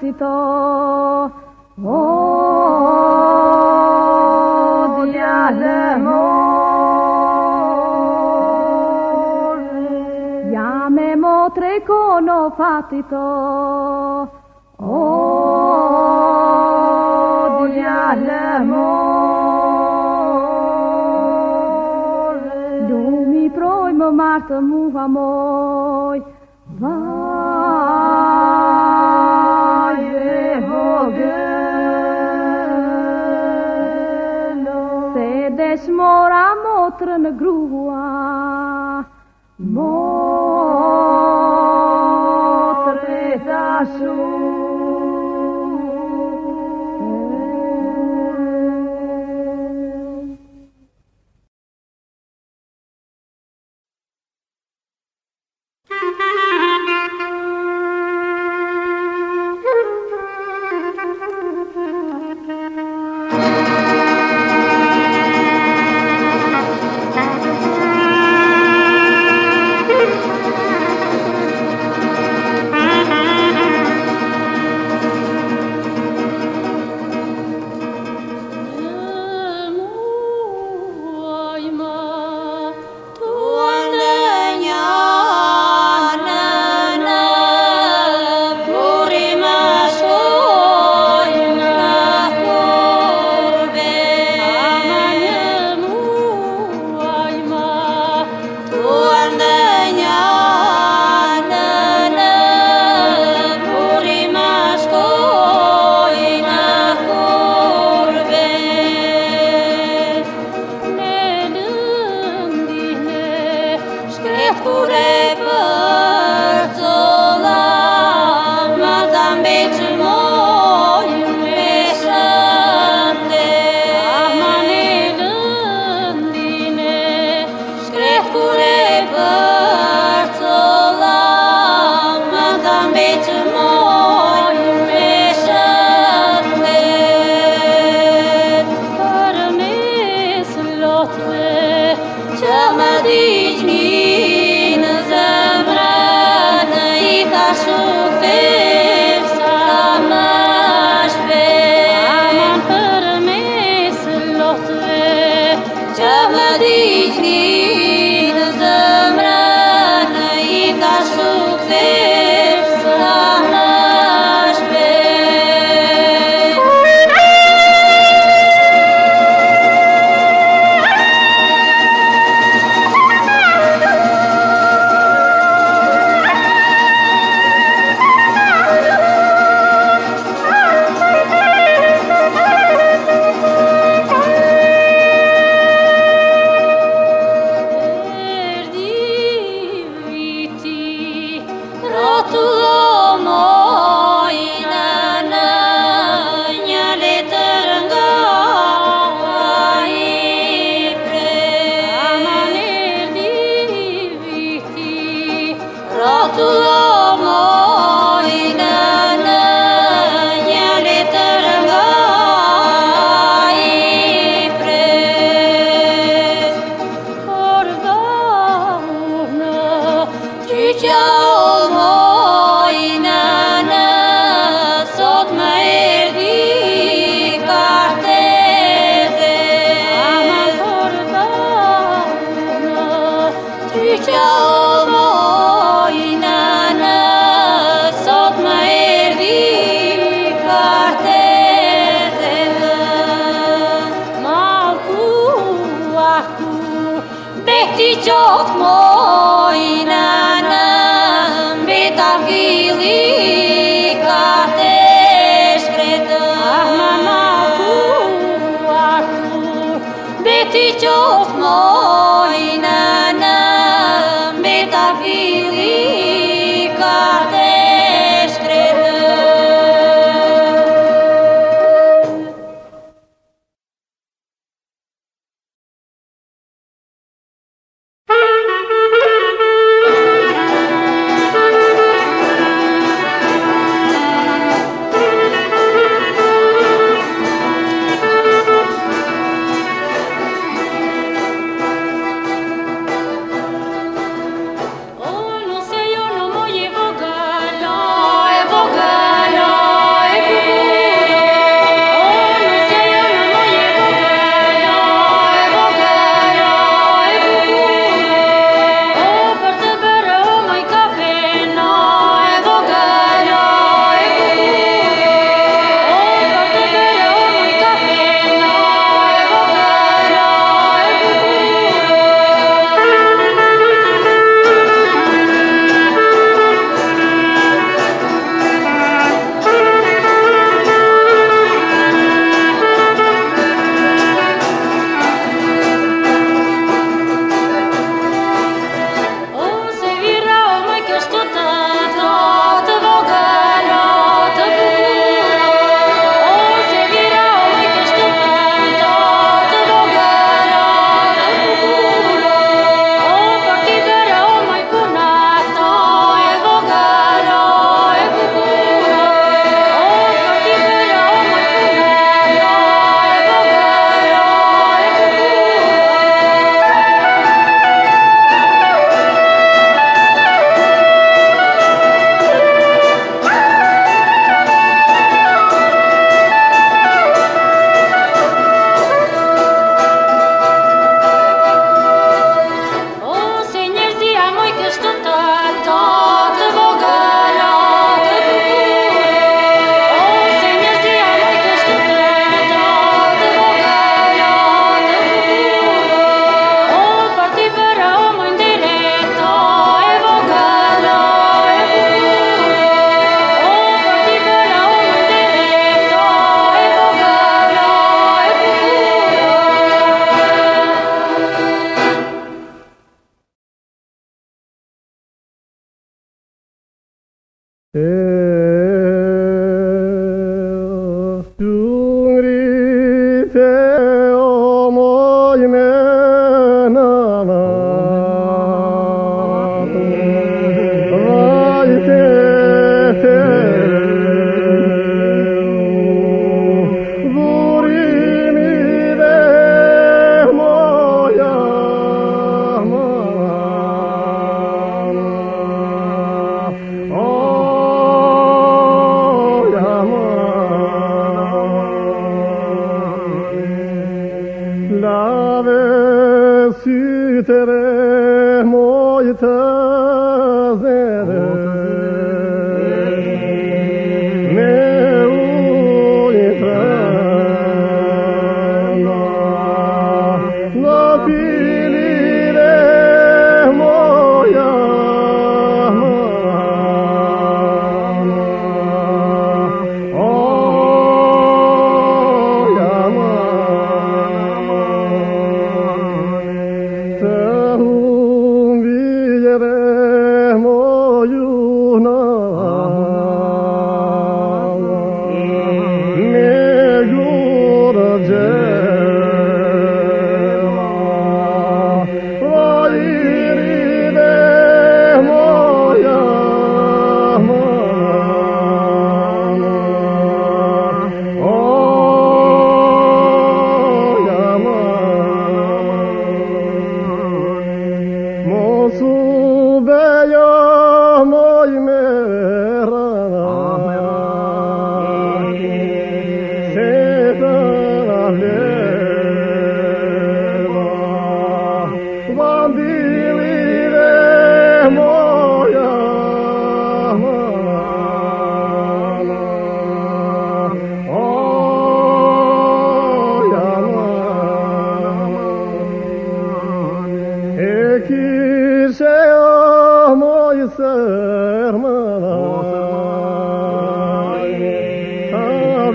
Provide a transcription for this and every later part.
φυτό ο διαλεμόν για με μοτρικόνο φάτητο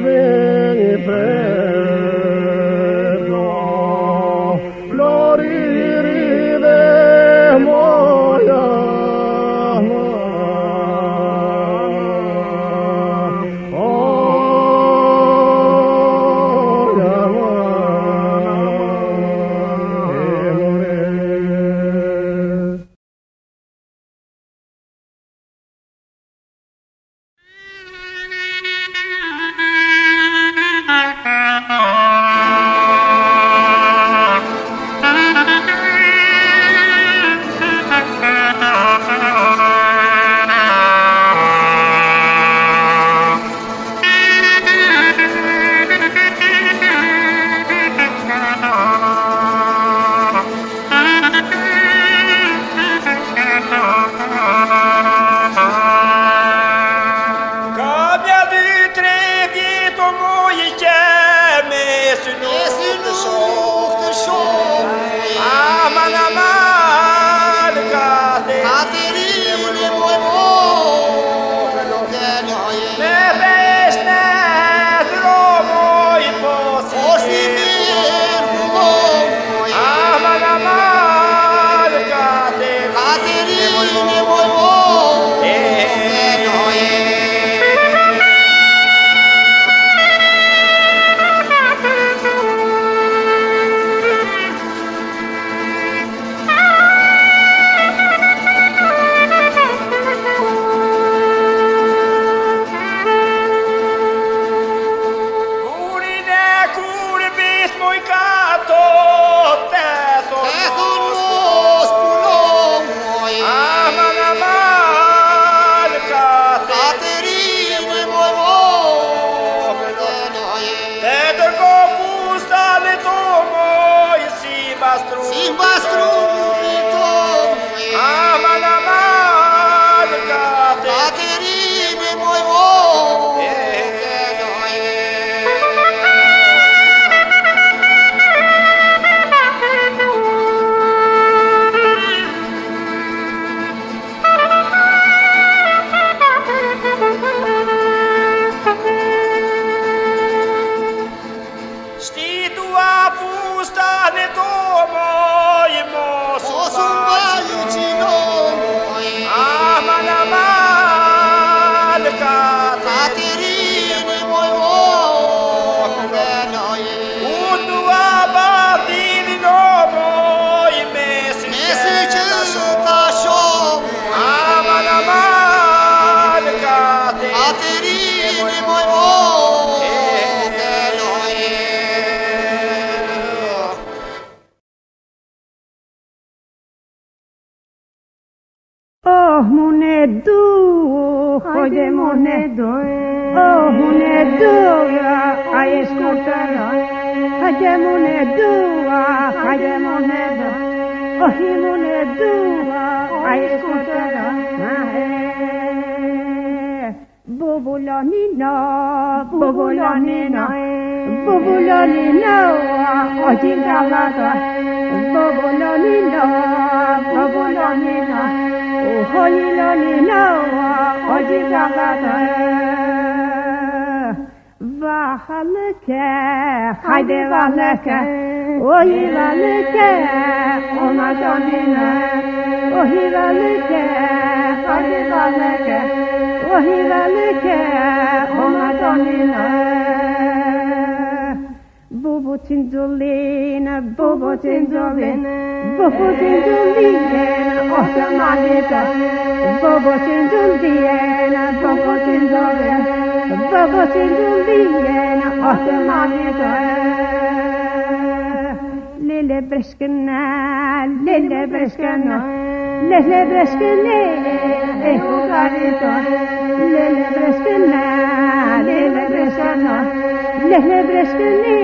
Aveni oh hi mone doa, ai escoltara. Bobulani na, bobulani na, bobulani na, ojinga lada. Bobulani na, bobulani na, oh holilani na, ojinga Bahalıke, haydi valıke, oy valıke, ona canına. Oy valıke, haydi valıke, oy valıke, ona canına. Bobo cindolina, bobo cindolina, bobo cindolina, oh, the money, bobo cindolina. Tindulina, åtta malika. Lille breskene, lille breskene, lille breskene, er hun garita. Lille breskene, lille breskene, lille breskene,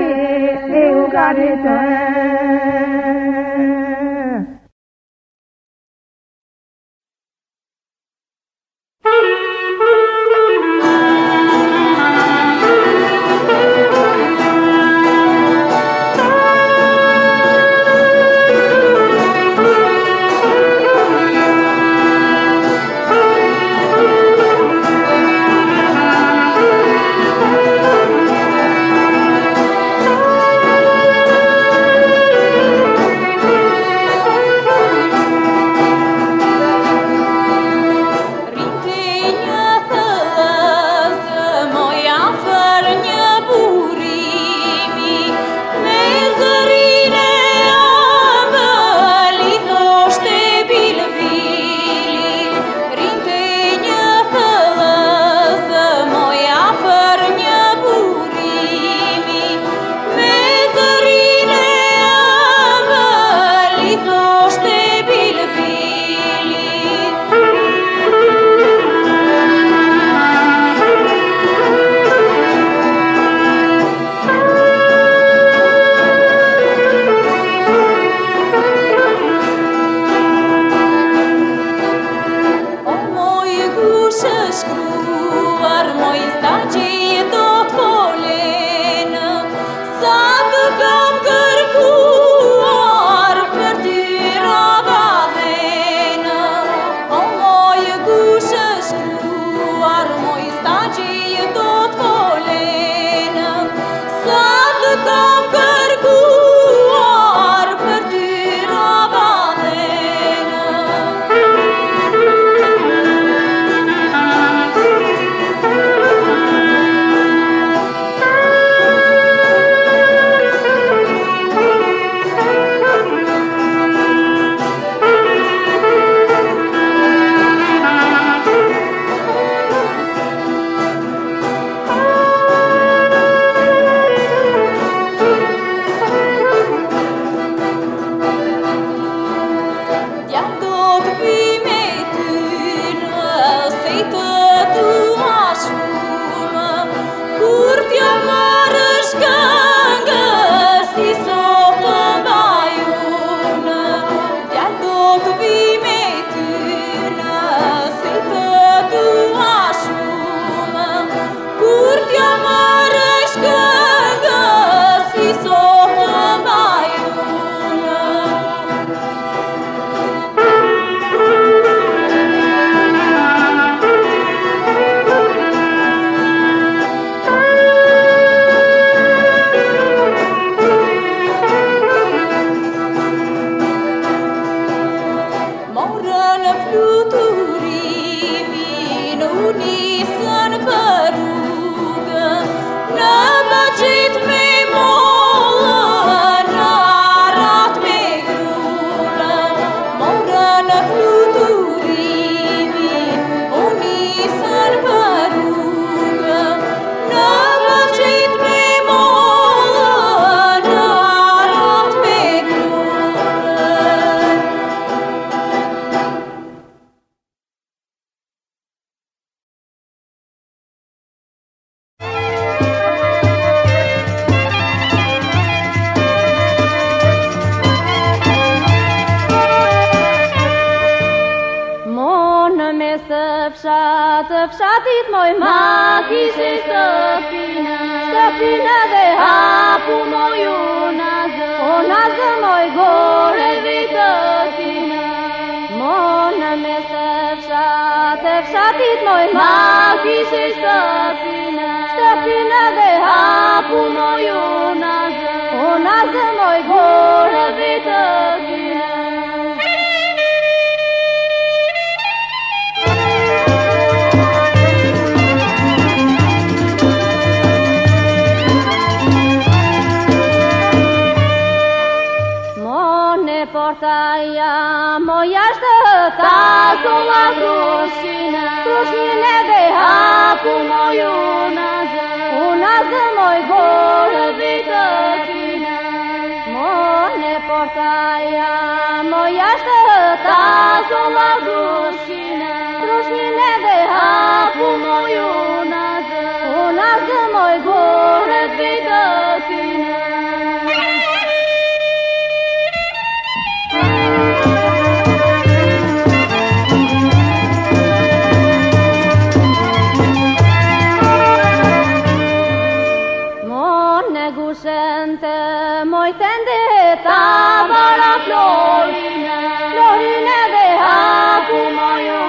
ψάτ, ψάτη μόι μάτι σε σταπίνα, σταπίνα δε χάπου μόι ουνάζα, ουνάζα μόι γόρε βιτατίνα. Μόνα με σε ψάτ, ψάτη μόι μάτι σε σταπίνα, σταπίνα δε χάπου μόι ουνάζα, ουνάζα μόι γόρε βιτατίνα. som Agostina, už mi nedej háku moju nazad, u nás môj gorb i to kina. Mone portaja, moja šteta, som Agostina, už mi nedej háku moju nazad, u nás môj gorb i to kina. Să mă de tabăra florină, florine de acum o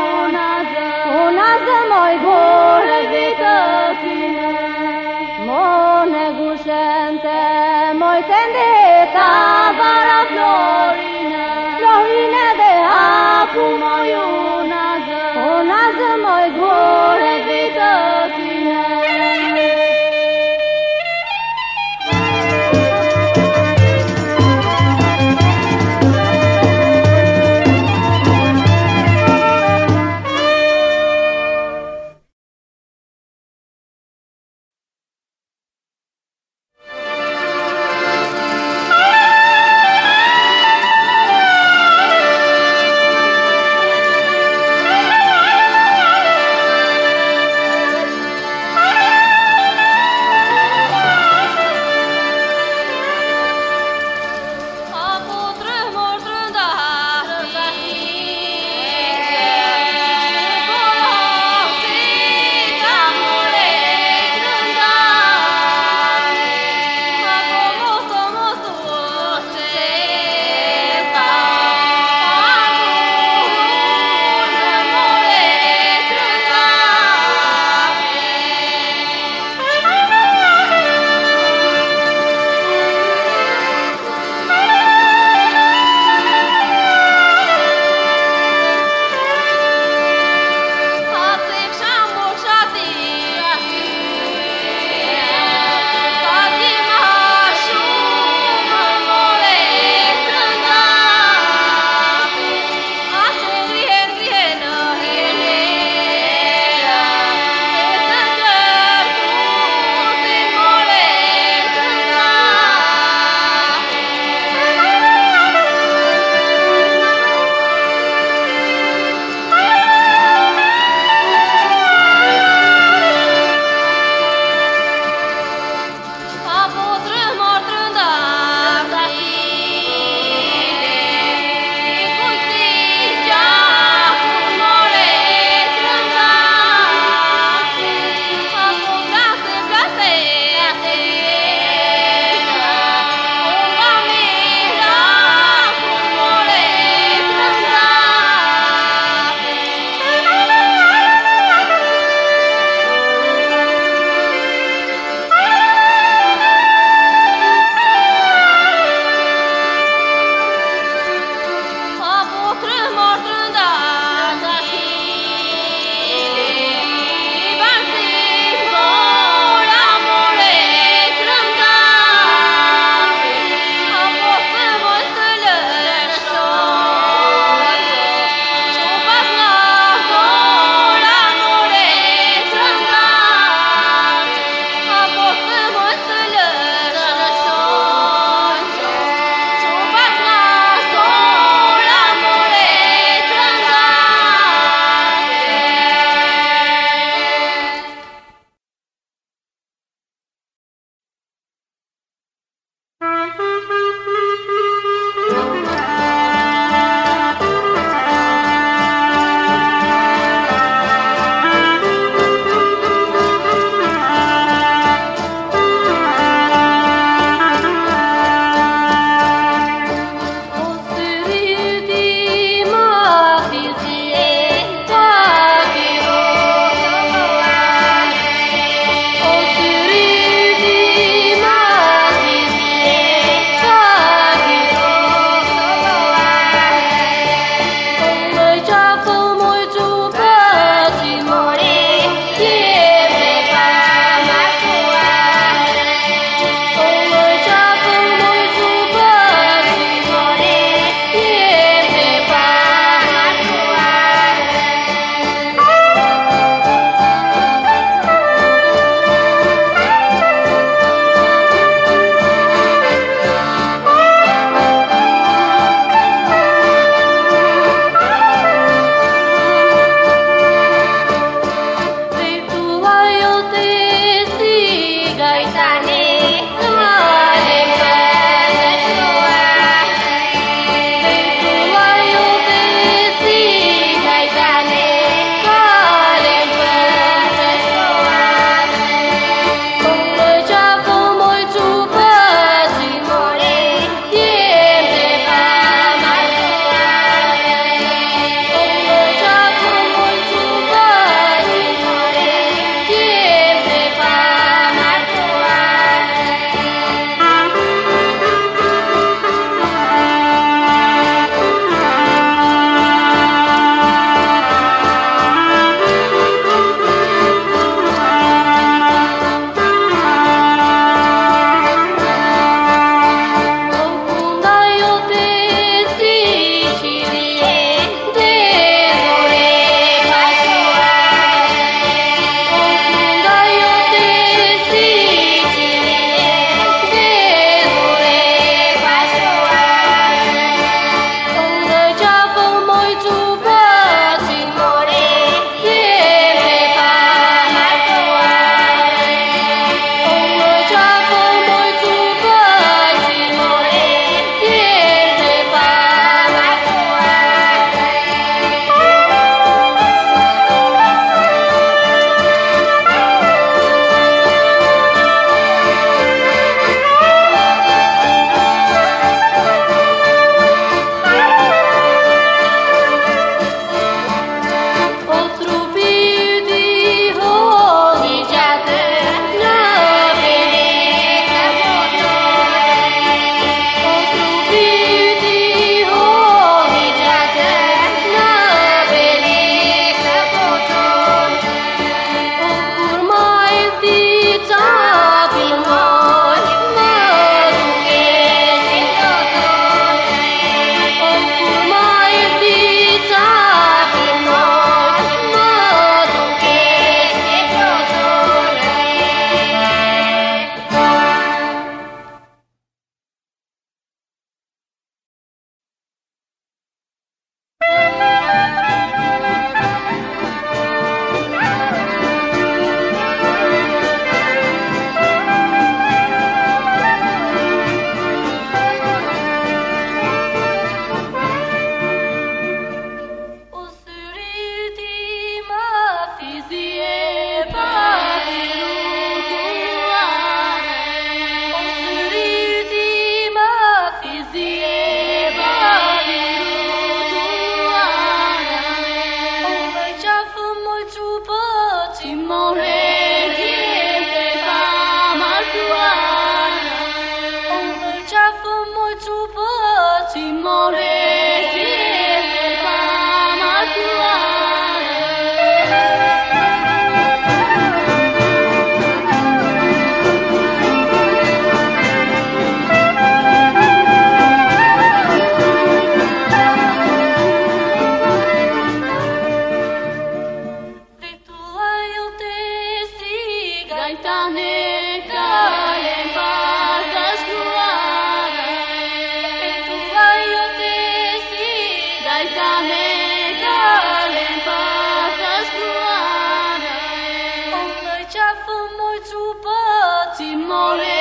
O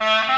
Uh-huh.